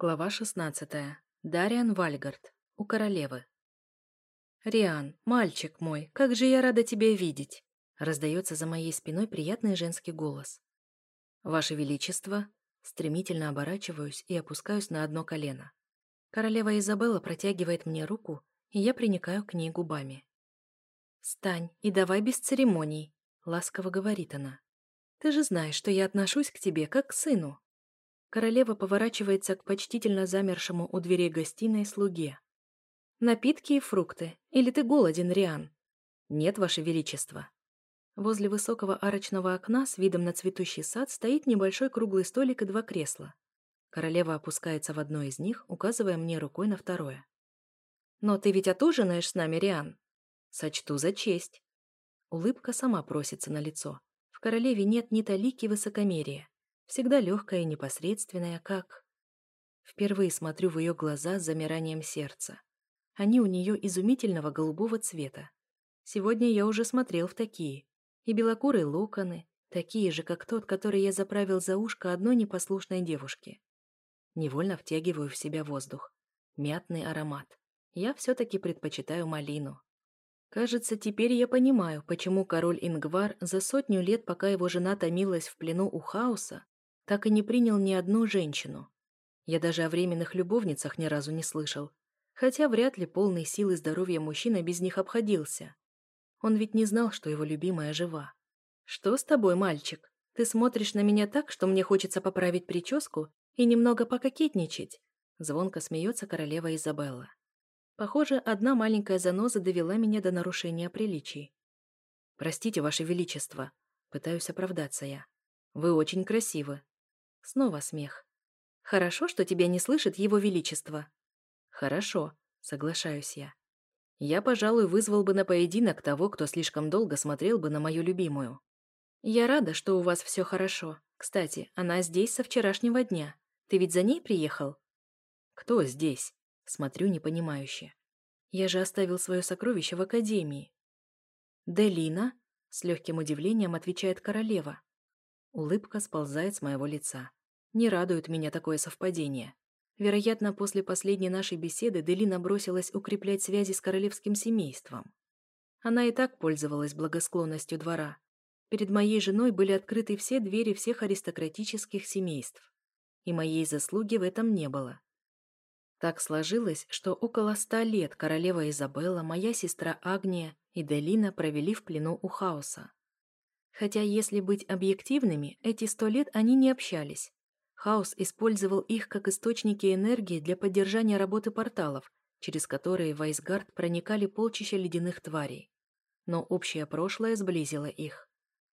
Глава 16. Дариан Вальгард. У королевы. «Риан, мальчик мой, как же я рада тебя видеть!» Раздается за моей спиной приятный женский голос. «Ваше Величество!» Стремительно оборачиваюсь и опускаюсь на одно колено. Королева Изабелла протягивает мне руку, и я приникаю к ней губами. «Встань и давай без церемоний», — ласково говорит она. «Ты же знаешь, что я отношусь к тебе как к сыну». Королева поворачивается к почтительно замершему у дверей гостиной слуге. «Напитки и фрукты. Или ты голоден, Риан?» «Нет, Ваше Величество». Возле высокого арочного окна с видом на цветущий сад стоит небольшой круглый столик и два кресла. Королева опускается в одно из них, указывая мне рукой на второе. «Но ты ведь отужинаешь с нами, Риан?» «Сочту за честь». Улыбка сама просится на лицо. В королеве нет ни талики высокомерия всегда легкая и непосредственная, как... Впервые смотрю в ее глаза с замиранием сердца. Они у нее изумительного голубого цвета. Сегодня я уже смотрел в такие. И белокурые локоны, такие же, как тот, который я заправил за ушко одной непослушной девушки. Невольно втягиваю в себя воздух. Мятный аромат. Я все-таки предпочитаю малину. Кажется, теперь я понимаю, почему король Ингвар за сотню лет, пока его жена томилась в плену у хаоса, так и не принял ни одну женщину. Я даже о временных любовницах ни разу не слышал, хотя вряд ли полный сил и здоровья мужчина без них обходился. Он ведь не знал, что его любимая жива. «Что с тобой, мальчик? Ты смотришь на меня так, что мне хочется поправить прическу и немного пококетничать?» Звонко смеется королева Изабелла. Похоже, одна маленькая заноза довела меня до нарушения приличий. «Простите, Ваше Величество», — пытаюсь оправдаться я. «Вы очень красивы». Снова смех. Хорошо, что тебя не слышит его величество. Хорошо, соглашаюсь я. Я, пожалуй, вызвал бы на поединок того, кто слишком долго смотрел бы на мою любимую. Я рада, что у вас все хорошо. Кстати, она здесь со вчерашнего дня. Ты ведь за ней приехал? Кто здесь? Смотрю непонимающе. Я же оставил свое сокровище в академии. Делина? С легким удивлением отвечает королева. Улыбка сползает с моего лица. Не радует меня такое совпадение. Вероятно, после последней нашей беседы Делина бросилась укреплять связи с королевским семейством. Она и так пользовалась благосклонностью двора. Перед моей женой были открыты все двери всех аристократических семейств. И моей заслуги в этом не было. Так сложилось, что около ста лет королева Изабелла, моя сестра Агния и Делина провели в плену у хаоса. Хотя, если быть объективными, эти сто лет они не общались, Хаос использовал их как источники энергии для поддержания работы порталов, через которые в Айсгард проникали полчища ледяных тварей. Но общее прошлое сблизило их.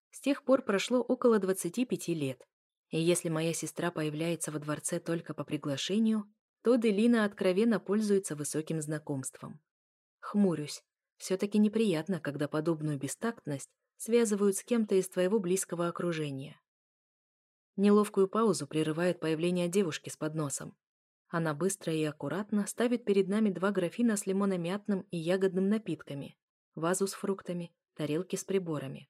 С тех пор прошло около 25 лет. И если моя сестра появляется во дворце только по приглашению, то Делина откровенно пользуется высоким знакомством. Хмурюсь. Все-таки неприятно, когда подобную бестактность связывают с кем-то из твоего близкого окружения. Неловкую паузу прерывает появление девушки с подносом. Она быстро и аккуратно ставит перед нами два графина с лимономятным и ягодным напитками, вазу с фруктами, тарелки с приборами.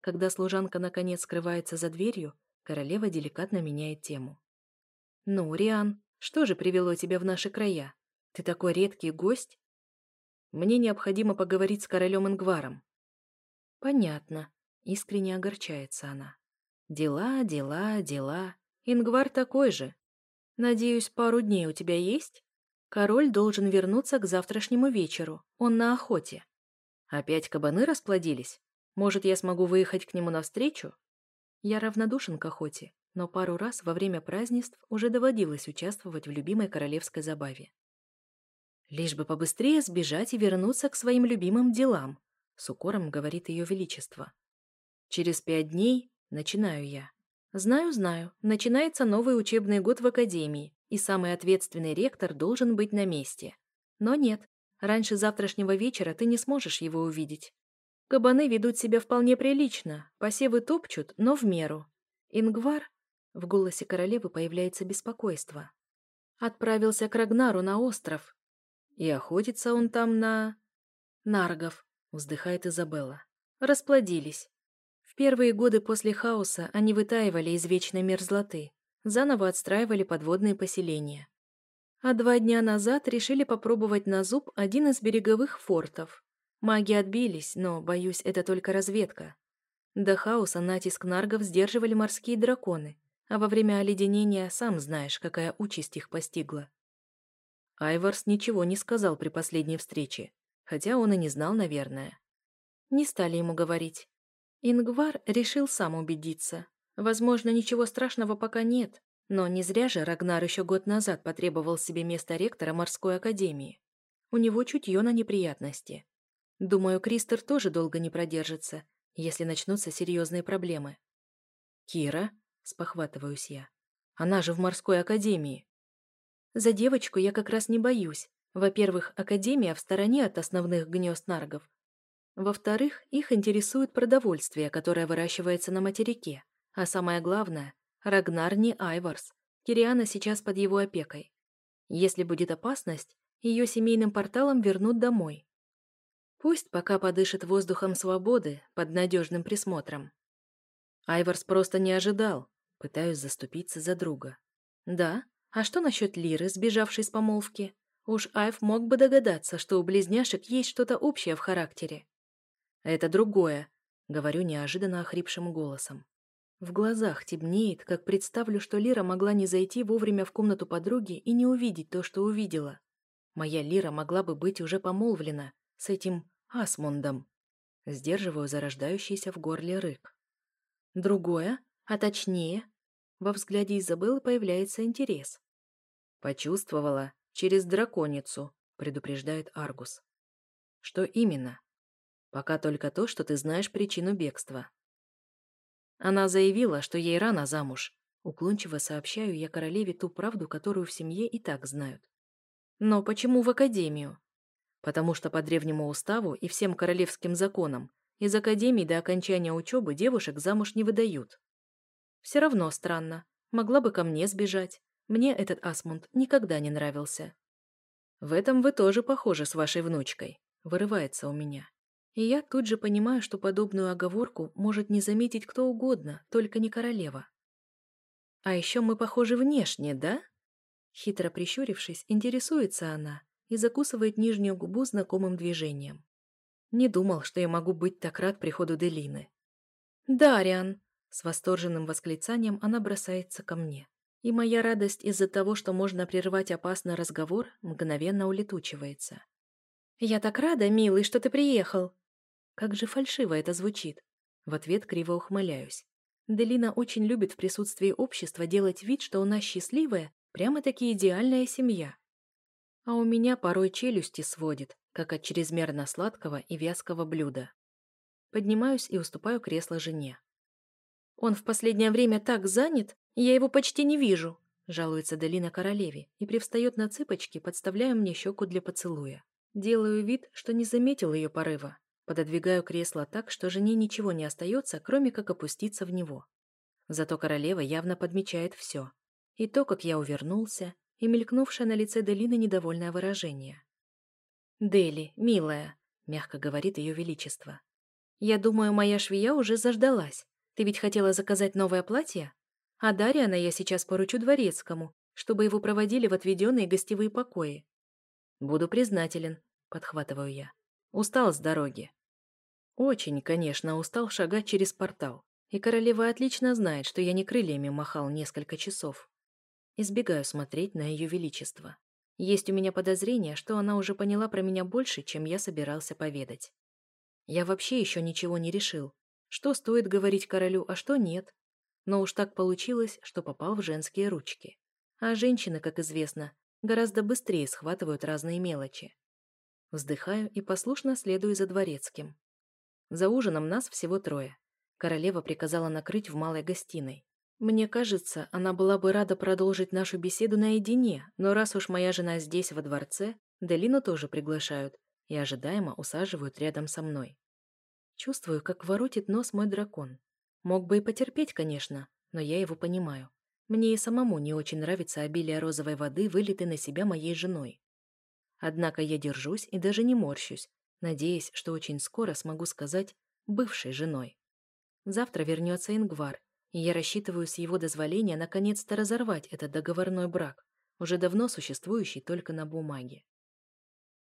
Когда служанка наконец скрывается за дверью, королева деликатно меняет тему. «Ну, Риан, что же привело тебя в наши края? Ты такой редкий гость?» «Мне необходимо поговорить с королем Ингваром». «Понятно», — искренне огорчается она. Дела, дела, дела. Ингвар такой же. Надеюсь, пару дней у тебя есть? Король должен вернуться к завтрашнему вечеру. Он на охоте. Опять кабаны расплодились? Может, я смогу выехать к нему навстречу? Я равнодушен к охоте, но пару раз во время празднеств уже доводилось участвовать в любимой королевской забаве. Лишь бы побыстрее сбежать и вернуться к своим любимым делам, с укором говорит ее величество. Через пять дней Начинаю я. Знаю, знаю. Начинается новый учебный год в академии, и самый ответственный ректор должен быть на месте. Но нет, раньше завтрашнего вечера ты не сможешь его увидеть. Кабаны ведут себя вполне прилично, посевы топчут, но в меру. Ингвар... В голосе королевы появляется беспокойство. Отправился к Рагнару на остров. И охотится он там на... Наргов, вздыхает Изабелла. Расплодились первые годы после хаоса они вытаивали из вечной мерзлоты. заново отстраивали подводные поселения. А два дня назад решили попробовать на зуб один из береговых фортов. Маги отбились, но, боюсь, это только разведка. До хаоса натиск наргов сдерживали морские драконы, а во время оледенения сам знаешь, какая участь их постигла. Айварс ничего не сказал при последней встрече, хотя он и не знал, наверное. Не стали ему говорить. Ингвар решил сам убедиться. Возможно, ничего страшного пока нет, но не зря же Рагнар еще год назад потребовал себе место ректора морской академии. У него чутье на неприятности. Думаю, Кристер тоже долго не продержится, если начнутся серьезные проблемы. «Кира?» – спохватываюсь я. «Она же в морской академии». За девочку я как раз не боюсь. Во-первых, академия в стороне от основных гнезд наргов. Во-вторых, их интересует продовольствие, которое выращивается на материке. А самое главное, Рагнар не Айварс. Кириана сейчас под его опекой. Если будет опасность, ее семейным порталом вернут домой. Пусть пока подышит воздухом свободы под надежным присмотром. Айварс просто не ожидал. Пытаюсь заступиться за друга. Да, а что насчет Лиры, сбежавшей с помолвки? Уж Айв мог бы догадаться, что у близняшек есть что-то общее в характере. Это другое, говорю неожиданно охрипшим голосом. В глазах темнеет, как представлю, что Лира могла не зайти вовремя в комнату подруги и не увидеть то, что увидела. Моя Лира могла бы быть уже помолвлена с этим Асмундом. Сдерживаю зарождающийся в горле рык. Другое, а точнее, во взгляде Изабеллы появляется интерес. «Почувствовала через драконицу», — предупреждает Аргус. «Что именно?» «Пока только то, что ты знаешь причину бегства». Она заявила, что ей рано замуж. Уклончиво сообщаю я королеве ту правду, которую в семье и так знают. Но почему в академию? Потому что по древнему уставу и всем королевским законам из академии до окончания учебы девушек замуж не выдают. Все равно странно. Могла бы ко мне сбежать. Мне этот Асмунд никогда не нравился. В этом вы тоже похожи с вашей внучкой. Вырывается у меня. И я тут же понимаю, что подобную оговорку может не заметить кто угодно, только не королева. А еще мы похожи внешне, да? Хитро прищурившись, интересуется она и закусывает нижнюю губу знакомым движением. Не думал, что я могу быть так рад приходу Делины. «Дариан!» С восторженным восклицанием она бросается ко мне. И моя радость из-за того, что можно прервать опасный разговор, мгновенно улетучивается. «Я так рада, милый, что ты приехал!» Как же фальшиво это звучит. В ответ криво ухмыляюсь. Делина очень любит в присутствии общества делать вид, что у нас счастливая, прямо-таки идеальная семья. А у меня порой челюсти сводит, как от чрезмерно сладкого и вязкого блюда. Поднимаюсь и уступаю кресло жене. «Он в последнее время так занят, я его почти не вижу», жалуется Делина королеве и привстает на цыпочки, подставляя мне щеку для поцелуя. Делаю вид, что не заметил ее порыва. Пододвигаю кресло так, что жене ничего не остается, кроме как опуститься в него. Зато королева явно подмечает все. И то, как я увернулся, и мелькнувшее на лице Делины недовольное выражение. «Дели, милая», — мягко говорит ее величество. «Я думаю, моя швея уже заждалась. Ты ведь хотела заказать новое платье? А Дарьяна я сейчас поручу дворецкому, чтобы его проводили в отведенные гостевые покои. Буду признателен, подхватываю я. Устал с дороги. Очень, конечно, устал шагать через портал. И королева отлично знает, что я не крыльями махал несколько часов. Избегаю смотреть на ее величество. Есть у меня подозрение, что она уже поняла про меня больше, чем я собирался поведать. Я вообще еще ничего не решил, что стоит говорить королю, а что нет. Но уж так получилось, что попал в женские ручки. А женщины, как известно, гораздо быстрее схватывают разные мелочи. Вздыхаю и послушно следую за дворецким. За ужином нас всего трое. Королева приказала накрыть в малой гостиной. Мне кажется, она была бы рада продолжить нашу беседу наедине, но раз уж моя жена здесь, во дворце, Делину тоже приглашают и ожидаемо усаживают рядом со мной. Чувствую, как воротит нос мой дракон. Мог бы и потерпеть, конечно, но я его понимаю. Мне и самому не очень нравится обилие розовой воды, вылитой на себя моей женой. Однако я держусь и даже не морщусь, надеясь, что очень скоро смогу сказать «бывшей женой». Завтра вернется Ингвар, и я рассчитываю с его дозволения наконец-то разорвать этот договорной брак, уже давно существующий только на бумаге.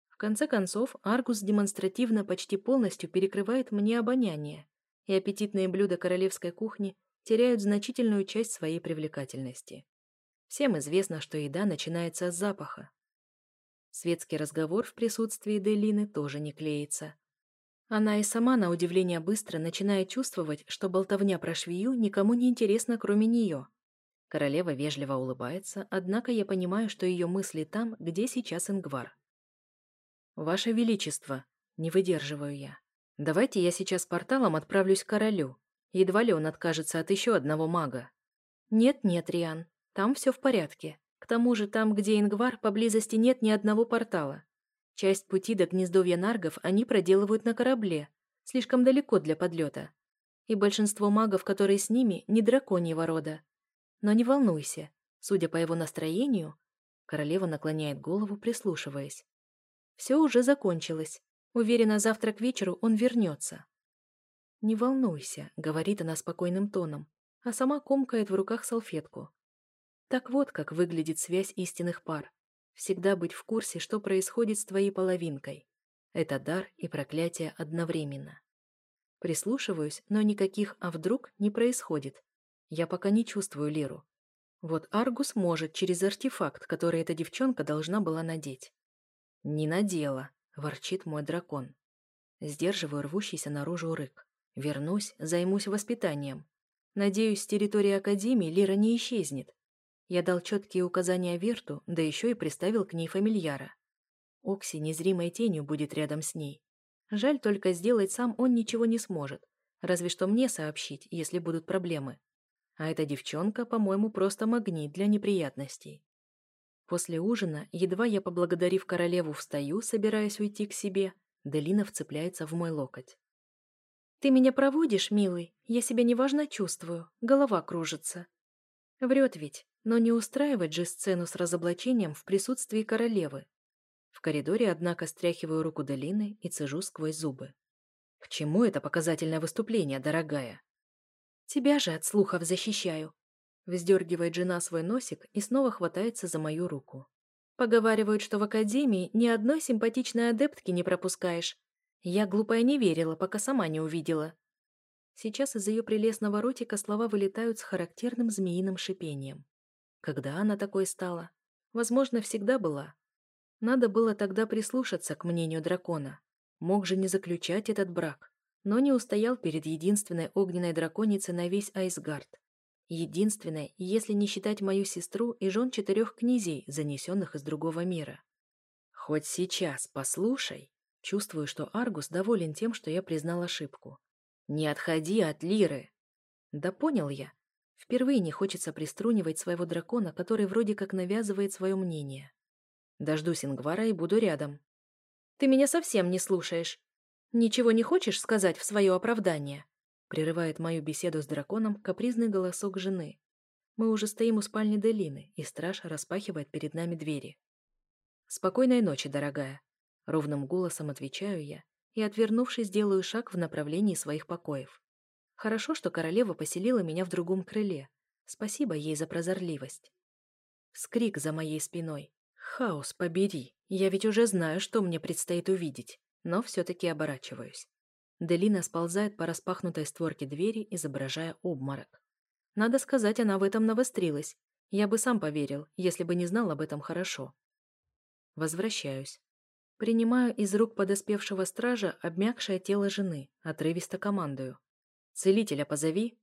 В конце концов, Аргус демонстративно почти полностью перекрывает мне обоняние, и аппетитные блюда королевской кухни теряют значительную часть своей привлекательности. Всем известно, что еда начинается с запаха. Светский разговор в присутствии Делины тоже не клеится. Она и сама, на удивление быстро, начинает чувствовать, что болтовня про швею никому не интересна, кроме нее. Королева вежливо улыбается, однако я понимаю, что ее мысли там, где сейчас Ингвар. «Ваше Величество», — не выдерживаю я, — «давайте я сейчас порталом отправлюсь к королю. Едва ли он откажется от еще одного мага». «Нет-нет, Риан, там все в порядке. К тому же там, где Ингвар, поблизости нет ни одного портала. Часть пути до гнездовья наргов они проделывают на корабле, слишком далеко для подлета. И большинство магов, которые с ними, не драконьего рода. Но не волнуйся, судя по его настроению, королева наклоняет голову, прислушиваясь. Все уже закончилось. Уверена, завтра к вечеру он вернется. «Не волнуйся», — говорит она спокойным тоном, а сама комкает в руках салфетку. Так вот, как выглядит связь истинных пар. Всегда быть в курсе, что происходит с твоей половинкой. Это дар и проклятие одновременно. Прислушиваюсь, но никаких «а вдруг» не происходит. Я пока не чувствую Лиру. Вот Аргус может через артефакт, который эта девчонка должна была надеть. «Не надела», — ворчит мой дракон. Сдерживаю рвущийся наружу рык. Вернусь, займусь воспитанием. Надеюсь, с территории Академии Лира не исчезнет. Я дал четкие указания Верту, да еще и приставил к ней фамильяра. Окси незримой тенью будет рядом с ней. Жаль только сделать сам он ничего не сможет, разве что мне сообщить, если будут проблемы. А эта девчонка, по-моему, просто магнит для неприятностей. После ужина, едва я, поблагодарив королеву, встаю, собираясь уйти к себе, Делина вцепляется в мой локоть. «Ты меня проводишь, милый? Я себя неважно чувствую, голова кружится». Врет ведь, но не устраивать же сцену с разоблачением в присутствии королевы. В коридоре, однако, стряхиваю руку Долины и цежу сквозь зубы. «К чему это показательное выступление, дорогая?» «Тебя же от слухов защищаю», — вздергивает жена свой носик и снова хватается за мою руку. «Поговаривают, что в академии ни одной симпатичной адептки не пропускаешь. Я глупая не верила, пока сама не увидела». Сейчас из ее прелестного ротика слова вылетают с характерным змеиным шипением. Когда она такой стала? Возможно, всегда была. Надо было тогда прислушаться к мнению дракона. Мог же не заключать этот брак, но не устоял перед единственной огненной драконицей на весь Айсгард. Единственной, если не считать мою сестру и жен четырех князей, занесенных из другого мира. Хоть сейчас послушай. Чувствую, что Аргус доволен тем, что я признал ошибку. Не отходи от Лиры. Да понял я. Впервые не хочется приструнивать своего дракона, который вроде как навязывает свое мнение. Дождусь Ингвара и буду рядом. «Ты меня совсем не слушаешь. Ничего не хочешь сказать в свое оправдание?» Прерывает мою беседу с драконом капризный голосок жены. Мы уже стоим у спальни Делины, и страж распахивает перед нами двери. «Спокойной ночи, дорогая», — ровным голосом отвечаю я и, отвернувшись, делаю шаг в направлении своих покоев. Хорошо, что королева поселила меня в другом крыле. Спасибо ей за прозорливость. Скрик за моей спиной. Хаос, побери. Я ведь уже знаю, что мне предстоит увидеть. Но все-таки оборачиваюсь. Делина сползает по распахнутой створке двери, изображая обморок. Надо сказать, она в этом навострилась. Я бы сам поверил, если бы не знал об этом хорошо. Возвращаюсь. Принимаю из рук подоспевшего стража обмякшее тело жены, отрывисто командую. «Целителя позови!»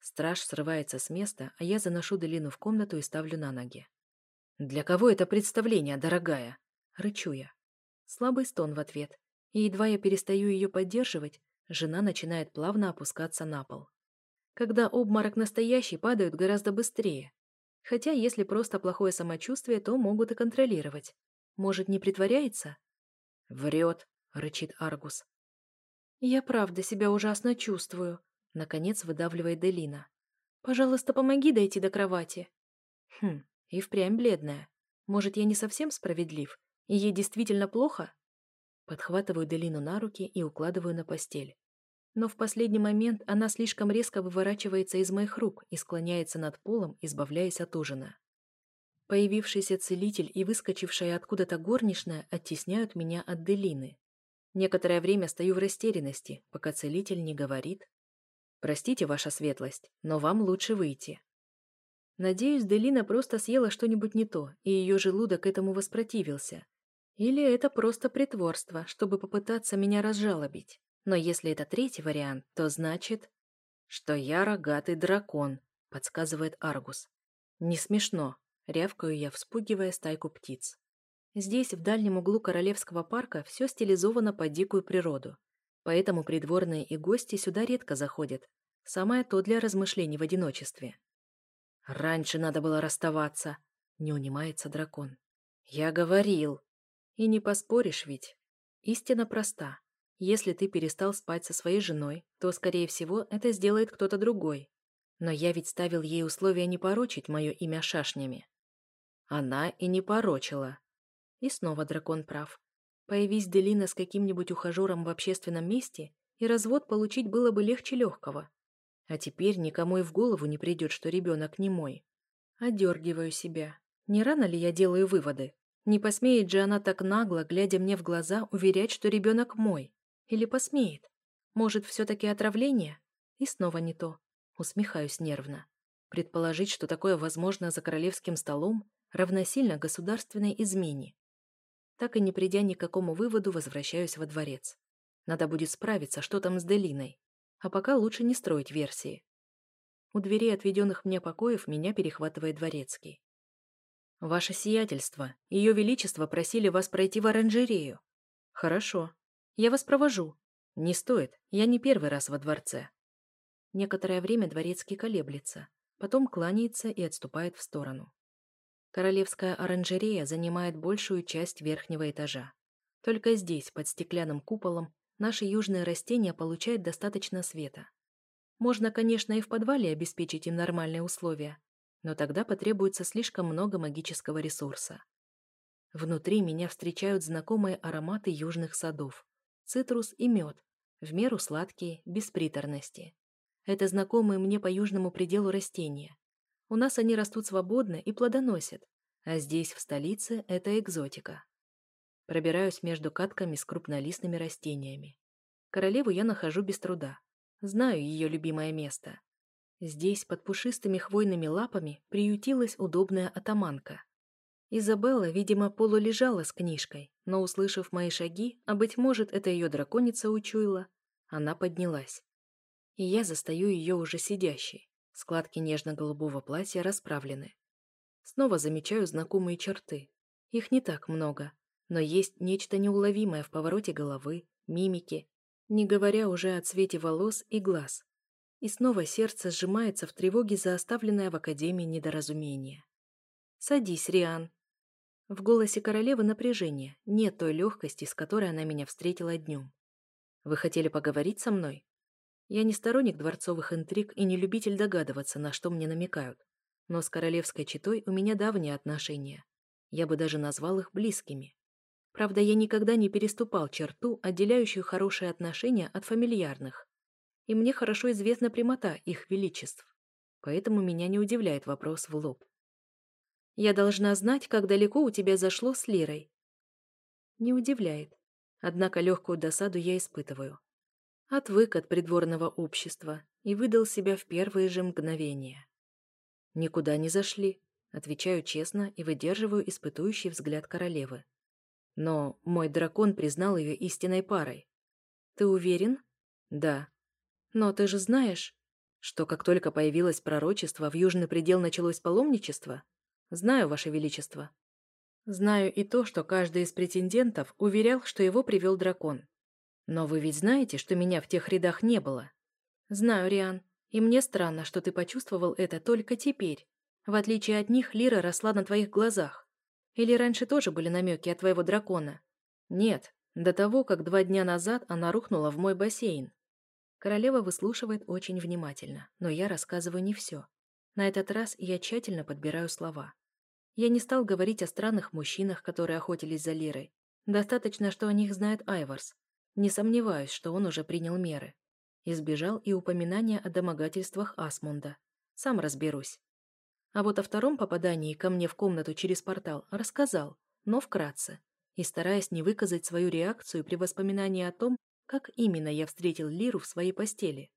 Страж срывается с места, а я заношу Делину в комнату и ставлю на ноги. «Для кого это представление, дорогая?» Рычу я. Слабый стон в ответ. И едва я перестаю ее поддерживать, жена начинает плавно опускаться на пол. Когда обморок настоящий, падают гораздо быстрее. Хотя, если просто плохое самочувствие, то могут и контролировать. Может, не притворяется? «Врет», — рычит Аргус. «Я правда себя ужасно чувствую», — наконец выдавливает Делина. «Пожалуйста, помоги дойти до кровати». Хм, и впрямь бледная. Может, я не совсем справедлив, и ей действительно плохо? Подхватываю Делину на руки и укладываю на постель. Но в последний момент она слишком резко выворачивается из моих рук и склоняется над полом, избавляясь от ужина. Появившийся целитель и выскочившая откуда-то горничная оттесняют меня от Делины. Некоторое время стою в растерянности, пока целитель не говорит. «Простите, ваша светлость, но вам лучше выйти». Надеюсь, Делина просто съела что-нибудь не то, и ее желудок этому воспротивился. Или это просто притворство, чтобы попытаться меня разжалобить. Но если это третий вариант, то значит, что я рогатый дракон, подсказывает Аргус. Не смешно, рявкаю я, вспугивая стайку птиц. Здесь, в дальнем углу Королевского парка, все стилизовано под дикую природу. Поэтому придворные и гости сюда редко заходят. Самое то для размышлений в одиночестве. «Раньше надо было расставаться», — не унимается дракон. «Я говорил». И не поспоришь ведь. Истина проста. Если ты перестал спать со своей женой, то, скорее всего, это сделает кто-то другой. Но я ведь ставил ей условия не порочить мое имя шашнями. Она и не порочила. И снова дракон прав. Появись Делина с каким-нибудь ухажером в общественном месте, и развод получить было бы легче легкого. А теперь никому и в голову не придет, что ребенок не мой. Одергиваю себя. Не рано ли я делаю выводы? Не посмеет же она так нагло, глядя мне в глаза, уверять, что ребенок мой. Или посмеет? Может, все-таки отравление? И снова не то. Усмехаюсь нервно. Предположить, что такое возможно за королевским столом, равносильно государственной измене. Так и не придя ни к какому выводу, возвращаюсь во дворец. Надо будет справиться, что там с Делиной. А пока лучше не строить версии. У дверей отведенных мне покоев меня перехватывает дворецкий. «Ваше сиятельство, Ее Величество просили вас пройти в оранжерею». «Хорошо. Я вас провожу». «Не стоит, я не первый раз во дворце». Некоторое время дворецкий колеблется, потом кланяется и отступает в сторону. Королевская оранжерея занимает большую часть верхнего этажа. Только здесь, под стеклянным куполом, наши южные растения получают достаточно света. Можно, конечно, и в подвале обеспечить им нормальные условия, но тогда потребуется слишком много магического ресурса. Внутри меня встречают знакомые ароматы южных садов цитрус и мед, в меру сладкие, без приторности. Это знакомые мне по южному пределу растения. У нас они растут свободно и плодоносят, а здесь, в столице, это экзотика. Пробираюсь между катками с крупнолистными растениями. Королеву я нахожу без труда. Знаю ее любимое место. Здесь, под пушистыми хвойными лапами, приютилась удобная атаманка. Изабелла, видимо, полулежала с книжкой, но, услышав мои шаги, а, быть может, это ее драконица учуяла, она поднялась. И я застаю ее уже сидящей. Складки нежно-голубого платья расправлены. Снова замечаю знакомые черты. Их не так много, но есть нечто неуловимое в повороте головы, мимике, не говоря уже о цвете волос и глаз. И снова сердце сжимается в тревоге за оставленное в Академии недоразумение. «Садись, Риан», в голосе королевы напряжение, нет той легкости, с которой она меня встретила днем. «Вы хотели поговорить со мной?» Я не сторонник дворцовых интриг и не любитель догадываться, на что мне намекают. Но с королевской четой у меня давние отношения. Я бы даже назвал их близкими. Правда, я никогда не переступал черту, отделяющую хорошие отношения от фамильярных. И мне хорошо известна прямота их величеств. Поэтому меня не удивляет вопрос в лоб. Я должна знать, как далеко у тебя зашло с Лирой. Не удивляет. Однако легкую досаду я испытываю. Отвык от придворного общества и выдал себя в первые же мгновения. Никуда не зашли, отвечаю честно и выдерживаю испытующий взгляд королевы. Но мой дракон признал ее истинной парой. Ты уверен? Да. Но ты же знаешь, что как только появилось пророчество, в южный предел началось паломничество? Знаю, Ваше Величество. Знаю и то, что каждый из претендентов уверял, что его привел дракон. Но вы ведь знаете, что меня в тех рядах не было? Знаю, Риан. И мне странно, что ты почувствовал это только теперь. В отличие от них, Лира росла на твоих глазах. Или раньше тоже были намеки от твоего дракона? Нет, до того, как два дня назад она рухнула в мой бассейн. Королева выслушивает очень внимательно, но я рассказываю не все. На этот раз я тщательно подбираю слова. Я не стал говорить о странных мужчинах, которые охотились за Лирой. Достаточно, что о них знает Айварс. Не сомневаюсь, что он уже принял меры. Избежал и упоминания о домогательствах Асмунда. Сам разберусь. А вот о втором попадании ко мне в комнату через портал рассказал, но вкратце, и стараясь не выказать свою реакцию при воспоминании о том, как именно я встретил Лиру в своей постели.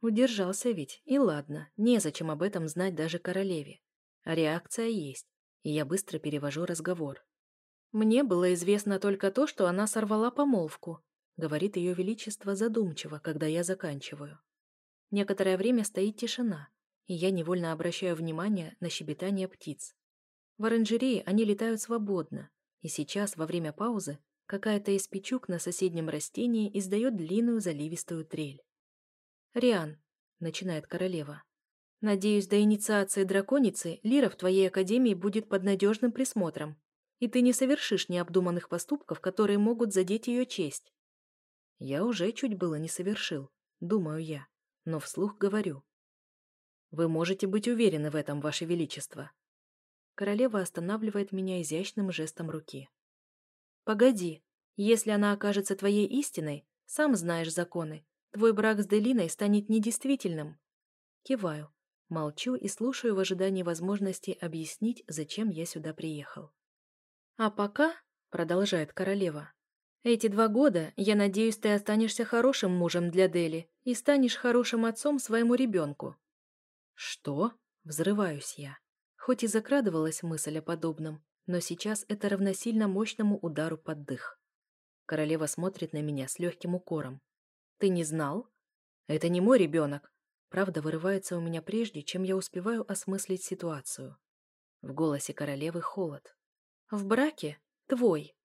Удержался ведь, и ладно, незачем об этом знать даже королеве. А реакция есть, и я быстро перевожу разговор. Мне было известно только то, что она сорвала помолвку, говорит ее величество задумчиво, когда я заканчиваю. Некоторое время стоит тишина, и я невольно обращаю внимание на щебетание птиц. В оранжерее они летают свободно, и сейчас, во время паузы, какая-то из печук на соседнем растении издает длинную заливистую трель. «Риан», — начинает королева, — «надеюсь, до инициации драконицы Лира в твоей академии будет под надежным присмотром, и ты не совершишь необдуманных поступков, которые могут задеть ее честь». Я уже чуть было не совершил, думаю я, но вслух говорю. «Вы можете быть уверены в этом, Ваше Величество». Королева останавливает меня изящным жестом руки. «Погоди, если она окажется твоей истиной, сам знаешь законы, твой брак с Делиной станет недействительным». Киваю, молчу и слушаю в ожидании возможности объяснить, зачем я сюда приехал. «А пока», — продолжает королева, — «эти два года, я надеюсь, ты останешься хорошим мужем для Дели и станешь хорошим отцом своему ребенку». «Что?» — взрываюсь я. Хоть и закрадывалась мысль о подобном, но сейчас это равносильно мощному удару под дых. Королева смотрит на меня с легким укором. «Ты не знал?» «Это не мой ребенок!» Правда вырывается у меня прежде, чем я успеваю осмыслить ситуацию. В голосе королевы холод. В браке твой.